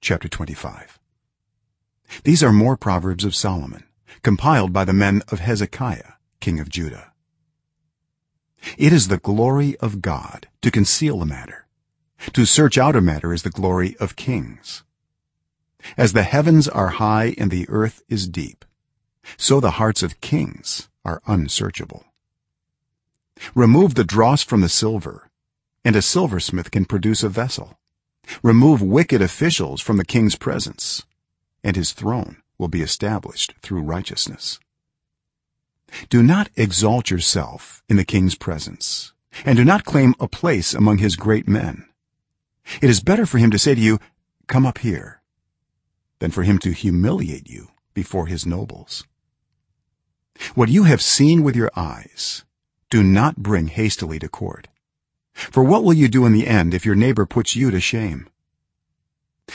chapter 25 these are more proverbs of solomon compiled by the men of hezekiah king of judah. It is the glory of god to conceal a matter. To search out a matter is the glory of kings. As the heavens are high and the earth is deep so the hearts of kings are unsearchable. Remove the dross from the silver and a silversmith can produce a vessel remove wicked officials from the king's presence and his throne will be established through righteousness. Do not exalt yourself in the king's presence and do not claim a place among his great men. It is better for him to say to you come up here than for him to humiliate you before his nobles. What you have seen with your eyes do not bring hastily to court for what will you do in the end if your neighbor puts you to shame?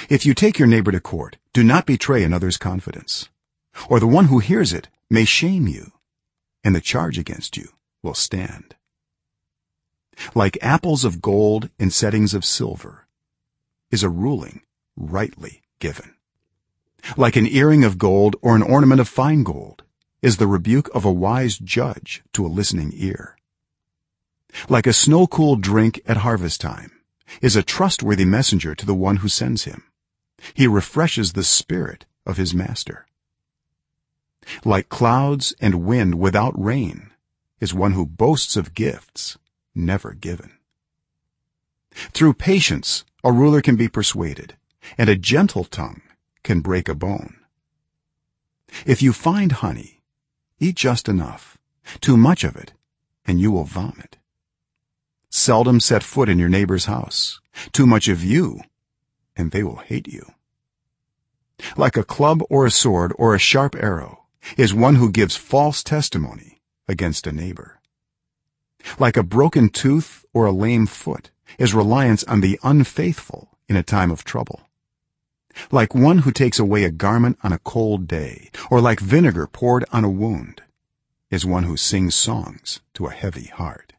If you take your neighbor to court do not betray another's confidence. Or the one who hears it may shame you and the charge against you will stand. Like apples of gold in settings of silver is a ruling rightly given. Like an earring of gold or an ornament of fine gold is the rebuke of a wise judge to a listening ear like a snow-cooled drink at harvest time is a trustworthy messenger to the one who sends him. He refreshes the spirit of his master. Like clouds and wind without rain is one who boasts of gifts never given. Through patience a ruler can be persuaded and a gentle tongue can break a bone. If you find honey eat just enough too much of it and you will vomit seldom set foot in your neighbor's house. Too much of you and they will hate you. Like a club or a sword or a sharp arrow is one who gives false testimony against a neighbor. Like a broken tooth or a lame foot is reliance on the unfaithful in a time of trouble. Like one who takes away a garment on a cold day or like vinegar poured on a wound is one who sings songs to a heavy heart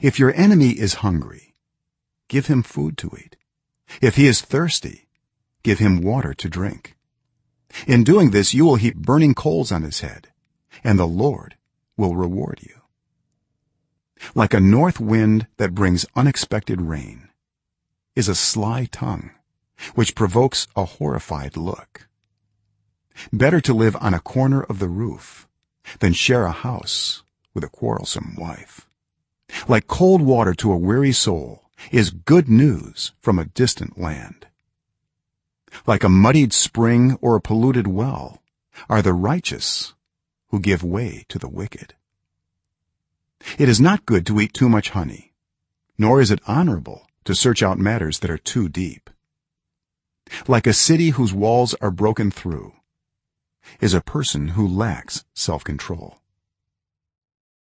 if your enemy is hungry give him food to eat. If he is thirsty give him water to drink. In doing this you will heap burning coals on his head and the lord will reward you. Like a north wind that brings unexpected rain is a sly tongue which provokes a horrified look. Better to live on a corner of the roof than share a house with a quarrelsome wife like cold water to a weary soul is good news from a distant land. Like a muddied spring or a polluted well are the righteous who give way to the wicked. It is not good to eat too much honey nor is it honorable to search out matters that are too deep. Like a city whose walls are broken through is a person who lacks self-control